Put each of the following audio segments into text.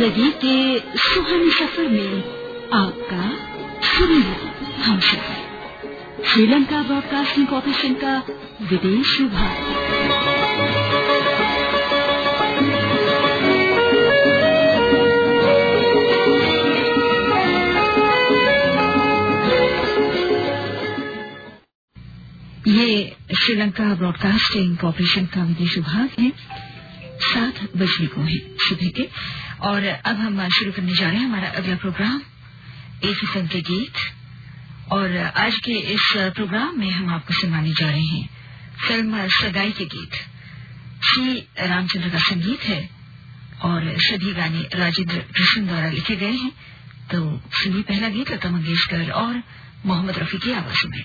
ज़िंदगी के सुहाने सफ़र में आपका हम सफ़र श्रीलंका ब्रॉडकास्टिंग कॉरपोरेशन का विदेश विभाग। ये श्रीलंका ब्रॉडकास्टिंग कॉरपोरेशन का विदेश विभाग है। सात बजने को है, सुबह के। और अब हम शुरू करने जा रहे हैं हमारा अगला प्रोग्राम एक फ़िल्म के गीत। और आज के इस प्रोग्राम में हम आपको सुनाने जा रहे हैं फ़िल्म सगाई के गीत। श्री रामचंद्र का संगीत है और सभी गाने राजेंद्र कृष्ण द्वारा लिखे गए हैं। तो सुनिए पहला गीत लता मंगेशकर और मोहम्मद रफी की आवाज़ में।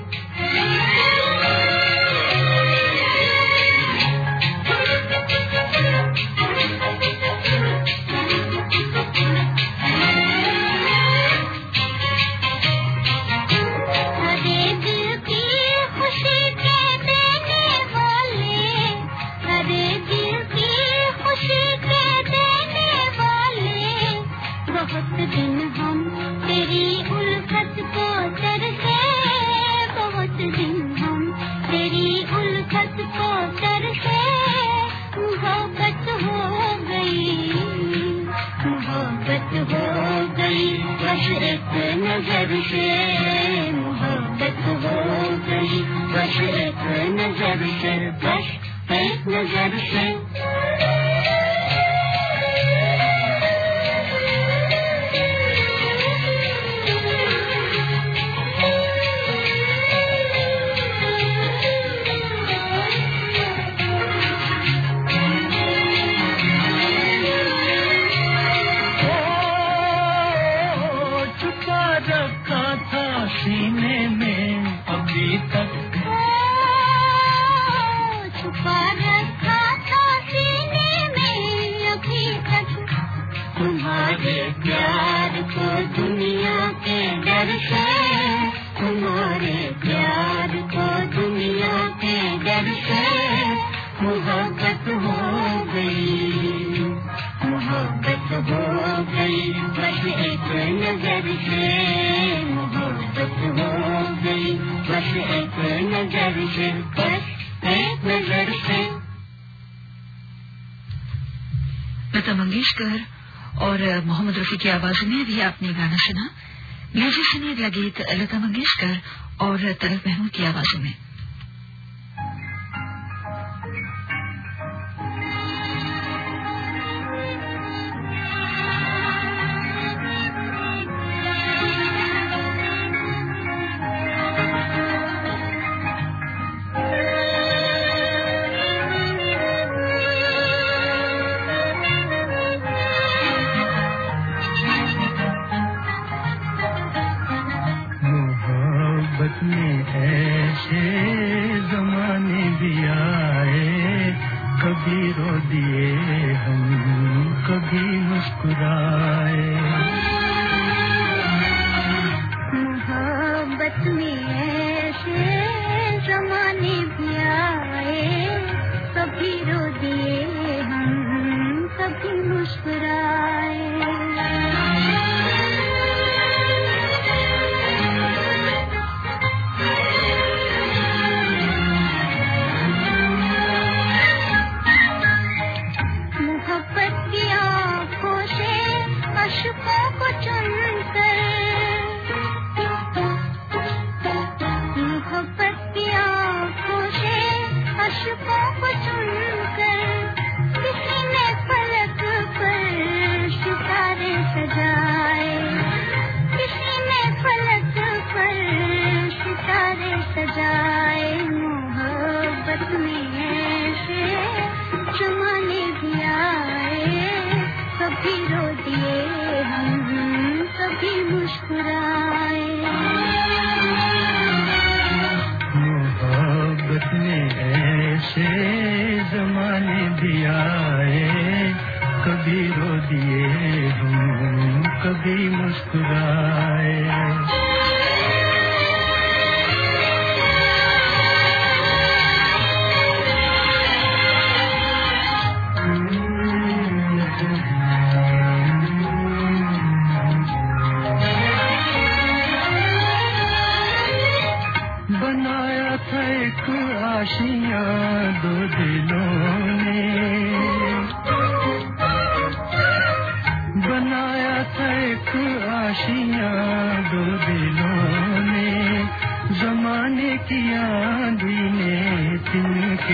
मंगेशकर और मोहम्मद रफी की आवाज़ में भी आपने गाना सुना। लीजिए सुनिए अगला लता मंगेशकर और तरफ़ महमूद की आवाजों में। दिए हम कभी मुस्कुराए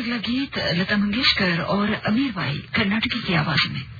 अगला गीत लता मंगेशकर और अमीर बाई कर्नाटकी की आवाज़ में।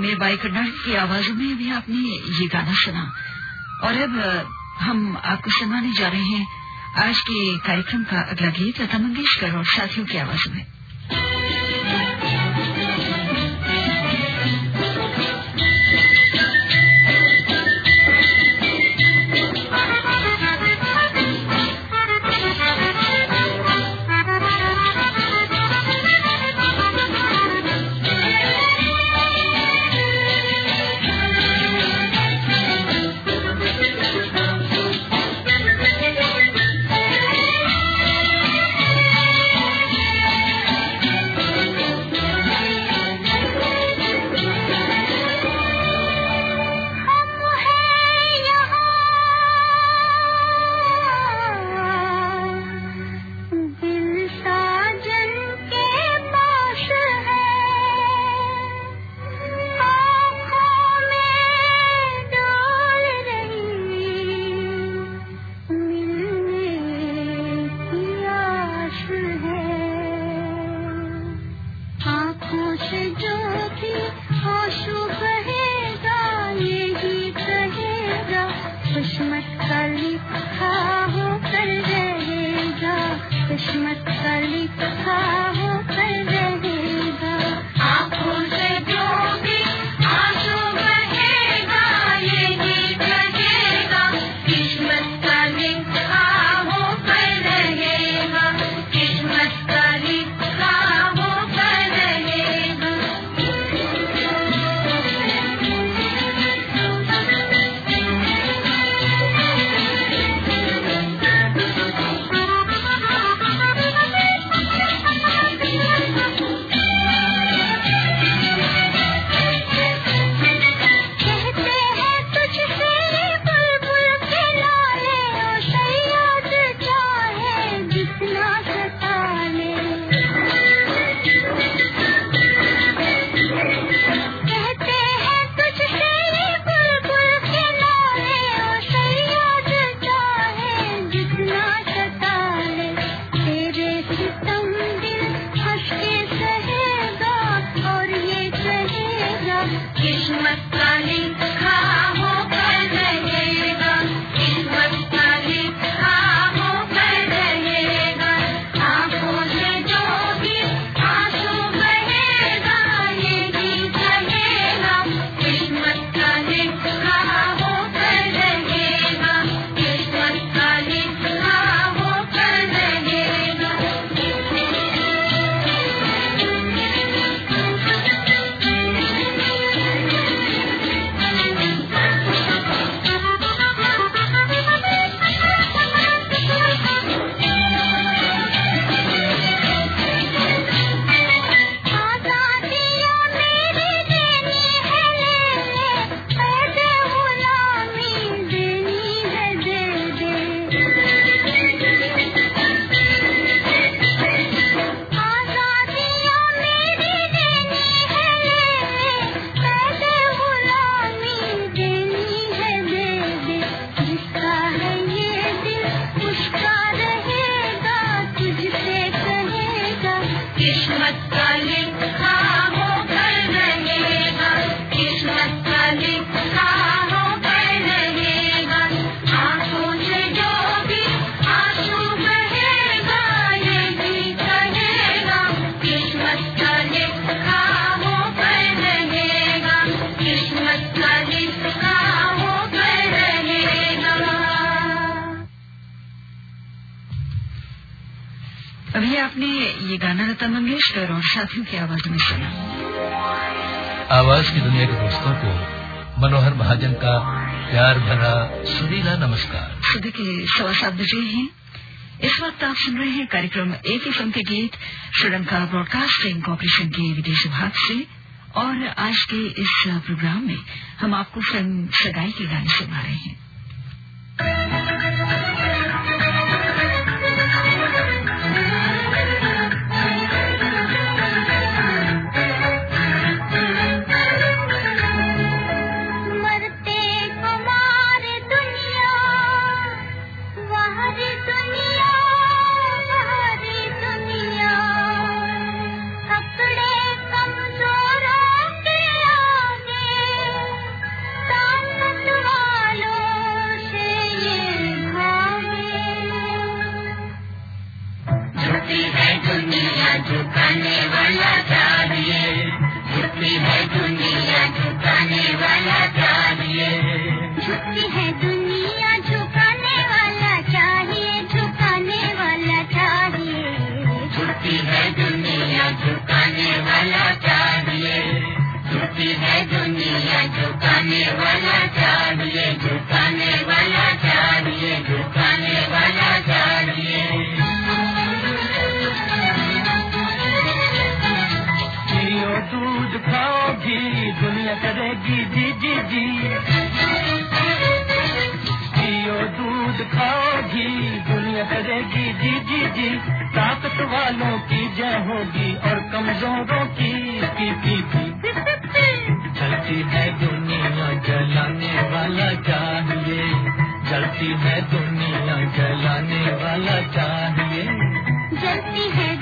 और बाई कर्नाटक की आवाजों में भी आपने ये गाना सुना। और अब हम आपको सुनाने जा रहे हैं आज के कार्यक्रम का अगला गीत लता मंगेशकर और साथियों की आवाजों में। आपने ये गाना लता मंगेशकर और साथियों की आवाज़ में सुना। आवाज़ की दुनिया के दोस्तों को मनोहर महाजन का प्यार भरा सुरीला नमस्कार। सुबह के सवा सात बजे हैं। इस वक्त आप सुन रहे हैं कार्यक्रम एक ही फ़िल्म के गीत श्रीलंका ब्रॉडकास्टिंग कॉरपोरेशन के विदेश विभाग से। और आज के इस प्रोग्राम में हम आपको फ़िल्म सगाई के गाने सुना रहे हैं। खाओ घी दुनिया करेगी, जी जी जी। ताकत वालों की जय होगी और कमजोरों की पी पी पी चलती है दुनिया जलाने वाला चाहिए चलती है दुनिया जलाने वाला चाहिए जलती है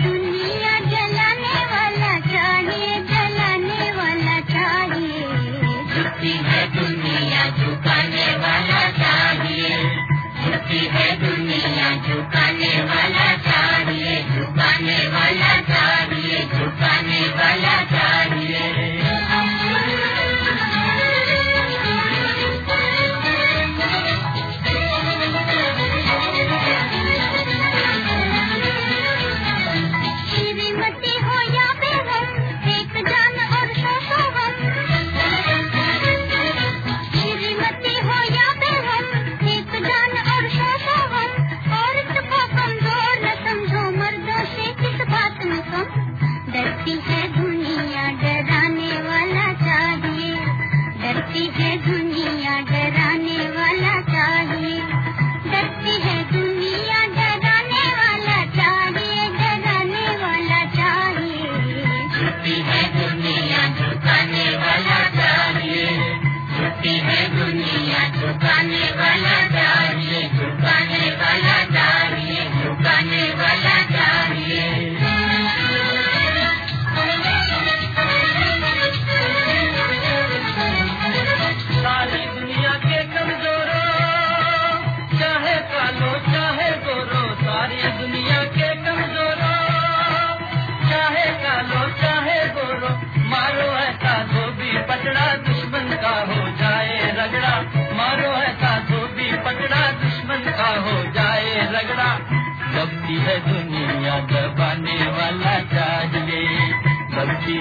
अभी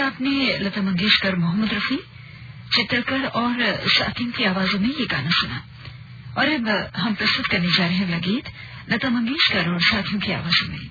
आपने लता मंगेशकर, मोहम्मद रफी, चित्रकर और शाकिन की आवाजों में ये गाना सुना। और अब हम प्रस्तुत करने जा रहे हैं अगला गीत, लता मंगेशकर और शाकिन की आवाजों में।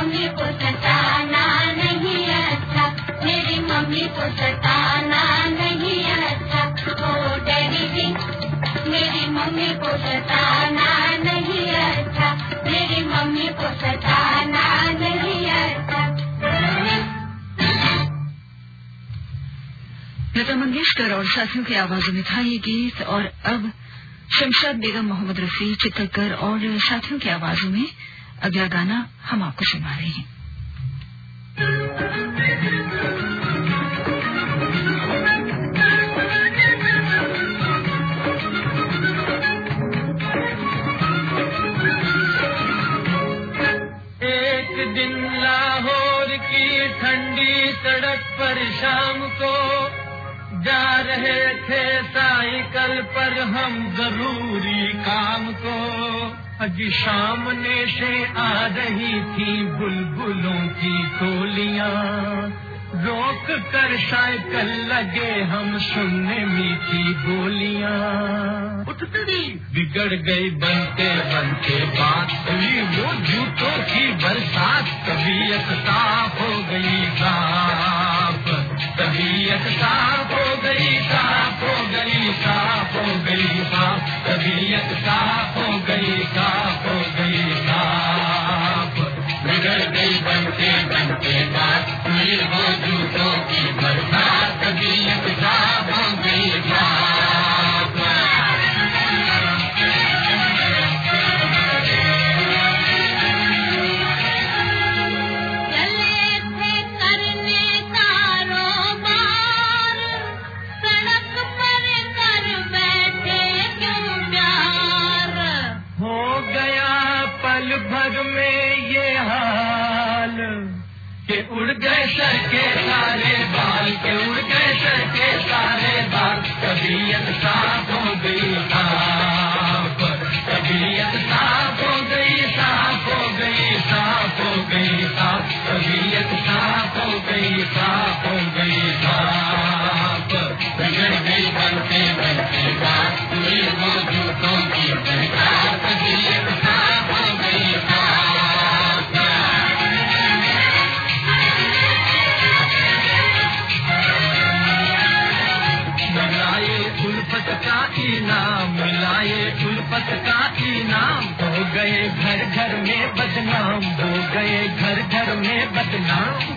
मम्मी को सताना नहीं अच्छा। मेरी मम्मी को सताना नहीं अच्छा। ओ, डैडी जी, मेरी मम्मी को सताना नहीं अच्छा। मेरी मम्मी को सताना नहीं अच्छा। लता मंगेशकर और साथियों की आवाजों में था ये गीत, और अब शमशाद बेगम, मोहम्मद रफी चित्रकर और साथियों की आवाजों में अगला गाना हम आपको सुना रहे हैं। एक दिन लाहौर की ठंडी सड़क पर शाम को जा रहे थे साइकिल पर हम ज़रूरी काम को। अज सामने से आ रही थी बुलबुलों की टोलियाँ रोक कर साइकिल लगे हम सुनने मीठी बोलियाँ। उठती बिगड़ गई बनते बनते बात हुई, वो जूतों की बरसात, तबीयत साफ़ हो गई साफ़। तबीयत साफ़ हो गई, साफ़ हो गई, साफ़ हो गई साफ़ तबीयत साफ़ हो गई उड़ गए सर के सारे। में बदनाम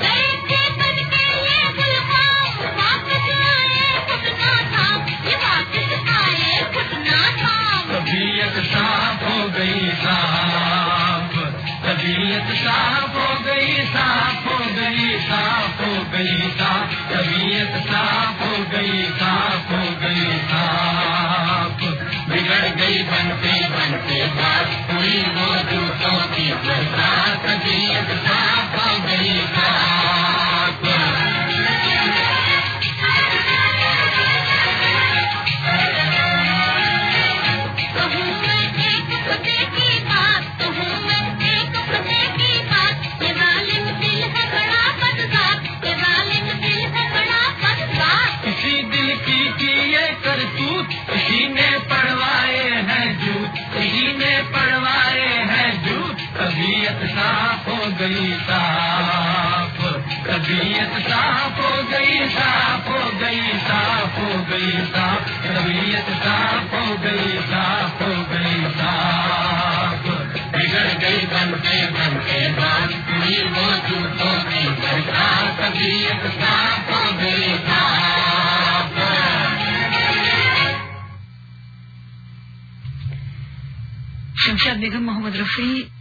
शमशाद बेगम मोहम्मद रफी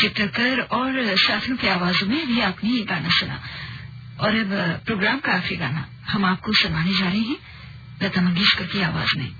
चित्रकर और साथियों की आवाजों में भी आपने ये गाना सुना। और अब प्रोग्राम का आखिरी गाना हम आपको सुनाने जा रहे हैं, लता मंगेशकर की आवाज़ में।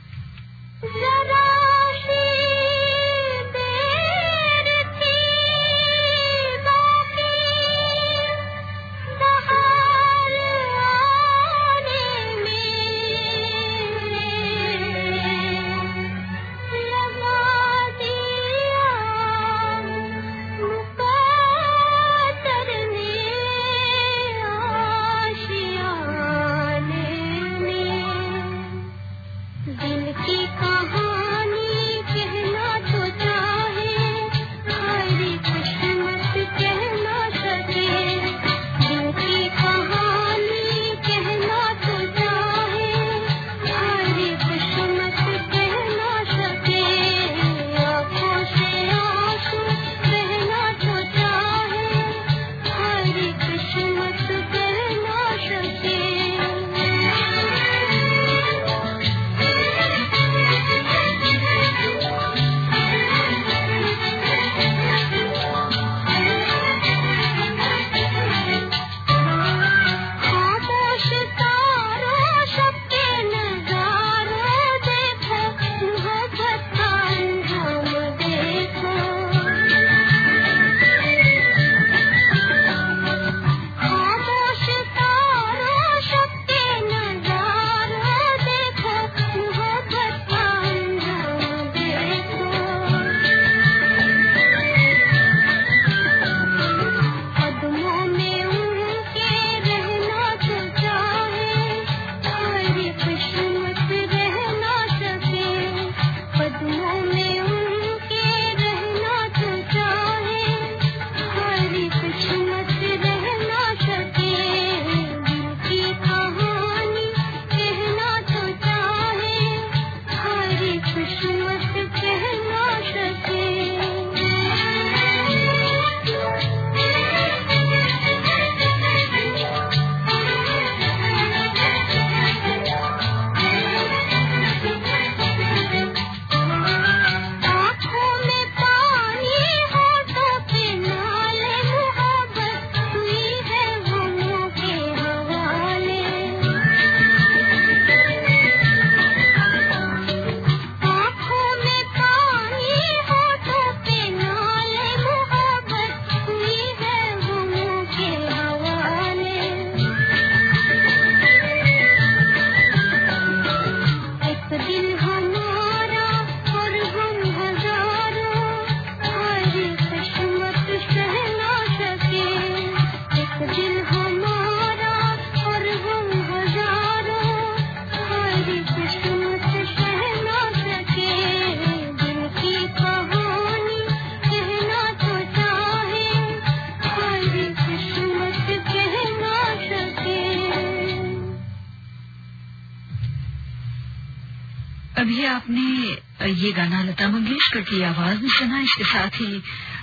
की आवाज़ में सुना। इसके साथ ही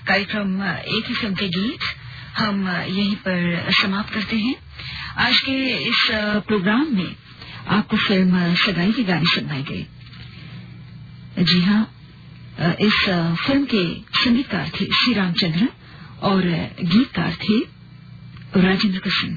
कार्यक्रम एक ही फ़िल्म के गीत हम यहीं पर समाप्त करते हैं। आज के इस प्रोग्राम में आपको फ़िल्म सगाई के गाने सुनाए गए। जी हाँ इस फ़िल्म के संगीतकार थे श्री रामचंद्र और गीतकार थे राजेंद्र कृष्ण।